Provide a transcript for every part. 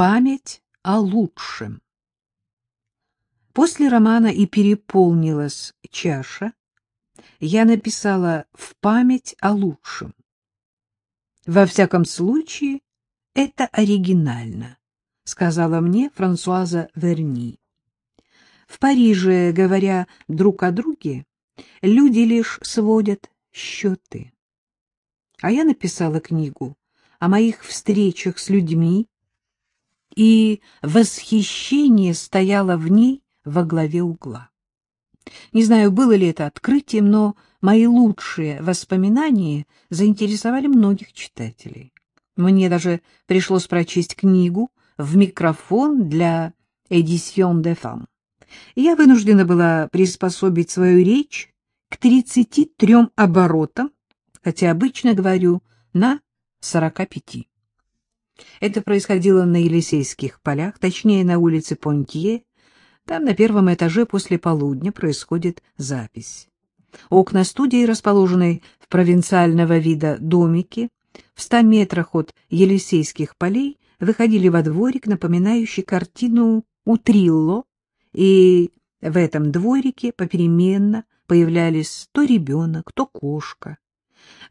память о лучшем. После романа «И переполнилась чаша» я написала «В память о лучшем». Во всяком случае, это оригинально, сказала мне Франсуаза Верни. В Париже, говоря друг о друге, люди лишь сводят счеты. А я написала книгу о моих встречах с людьми, и восхищение стояло в ней во главе угла. Не знаю, было ли это открытием, но мои лучшие воспоминания заинтересовали многих читателей. Мне даже пришлось прочесть книгу в микрофон для «Édition de Femme». Я вынуждена была приспособить свою речь к 33 оборотам, хотя обычно говорю на 45. Это происходило на Елисейских полях, точнее, на улице Понтье. Там на первом этаже после полудня происходит запись. Окна студии, расположенной в провинциального вида домике, в ста метрах от Елисейских полей, выходили во дворик, напоминающий картину Утрилло, и в этом дворике попеременно появлялись то ребенок, то кошка.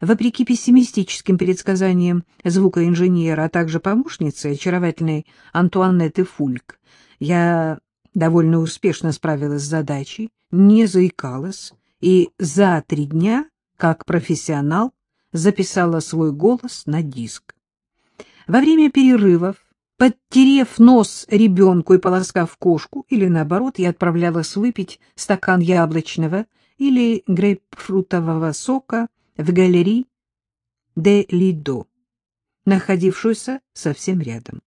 Вопреки пессимистическим предсказаниям звукоинженера, а также помощницы очаровательной Антуанетты Фульк, я довольно успешно справилась с задачей, не заикалась и за три дня, как профессионал, записала свой голос на диск. Во время перерывов, подтерев нос ребенку и полоскав кошку, или наоборот, я отправлялась выпить стакан яблочного или грейпфрутового сока в галерее де Лидо, находившуюся совсем рядом.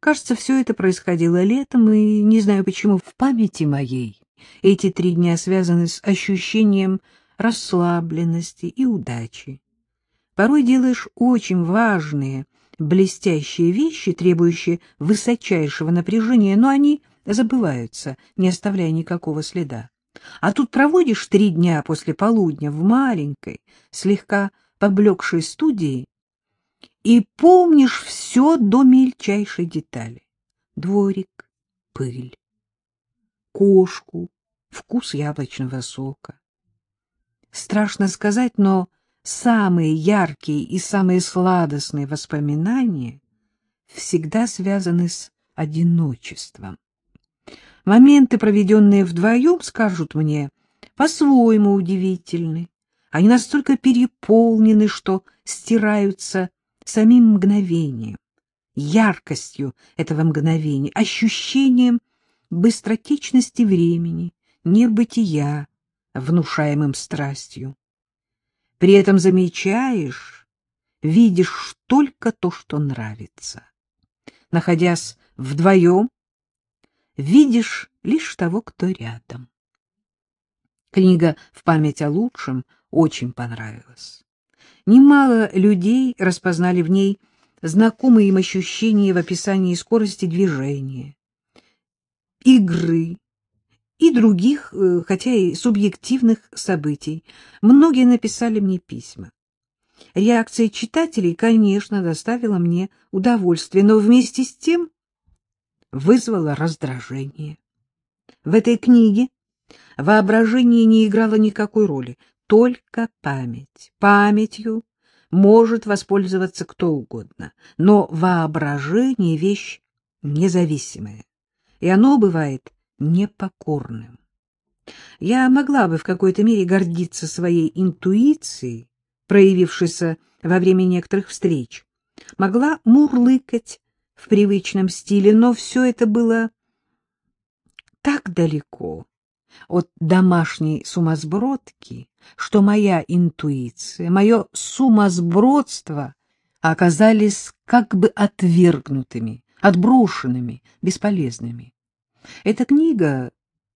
Кажется, все это происходило летом, и не знаю почему в памяти моей эти три дня связаны с ощущением расслабленности и удачи. Порой делаешь очень важные, блестящие вещи, требующие высочайшего напряжения, но они забываются, не оставляя никакого следа. А тут проводишь три дня после полудня в маленькой, слегка поблекшей студии и помнишь все до мельчайшей детали. Дворик, пыль, кошку, вкус яблочного сока. Страшно сказать, но самые яркие и самые сладостные воспоминания всегда связаны с одиночеством. Моменты, проведенные вдвоем, скажут мне, по-своему удивительны. Они настолько переполнены, что стираются самим мгновением, яркостью этого мгновения, ощущением быстротечности времени, небытия, внушаемым страстью. При этом замечаешь, видишь только то, что нравится. Находясь вдвоем, видишь лишь того, кто рядом. Книга «В память о лучшем» очень понравилась. Немало людей распознали в ней знакомые им ощущения в описании скорости движения, игры и других, э, хотя и субъективных событий. Многие написали мне письма. Реакция читателей, конечно, доставила мне удовольствие, но вместе с тем вызвало раздражение. В этой книге воображение не играло никакой роли, только память. Памятью может воспользоваться кто угодно, но воображение — вещь независимая, и оно бывает непокорным. Я могла бы в какой-то мере гордиться своей интуицией, проявившейся во время некоторых встреч, могла мурлыкать в привычном стиле, но все это было так далеко от домашней сумасбродки, что моя интуиция, мое сумасбродство оказались как бы отвергнутыми, отброшенными, бесполезными. Эта книга,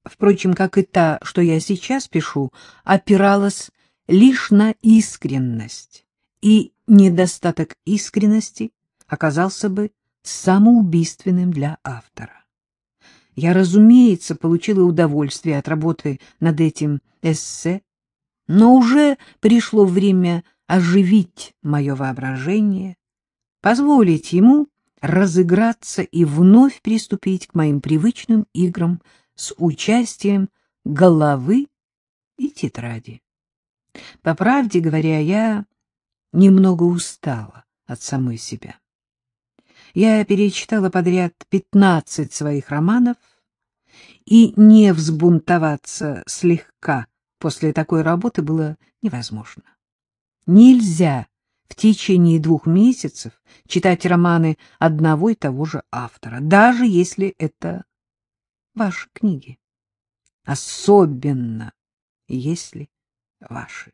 впрочем, как и та, что я сейчас пишу, опиралась лишь на искренность, и недостаток искренности оказался бы самоубийственным для автора. Я, разумеется, получила удовольствие от работы над этим эссе, но уже пришло время оживить мое воображение, позволить ему разыграться и вновь приступить к моим привычным играм с участием головы и тетради. По правде говоря, я немного устала от самой себя. Я перечитала подряд пятнадцать своих романов, и не взбунтоваться слегка после такой работы было невозможно. Нельзя в течение двух месяцев читать романы одного и того же автора, даже если это ваши книги. Особенно, если ваши.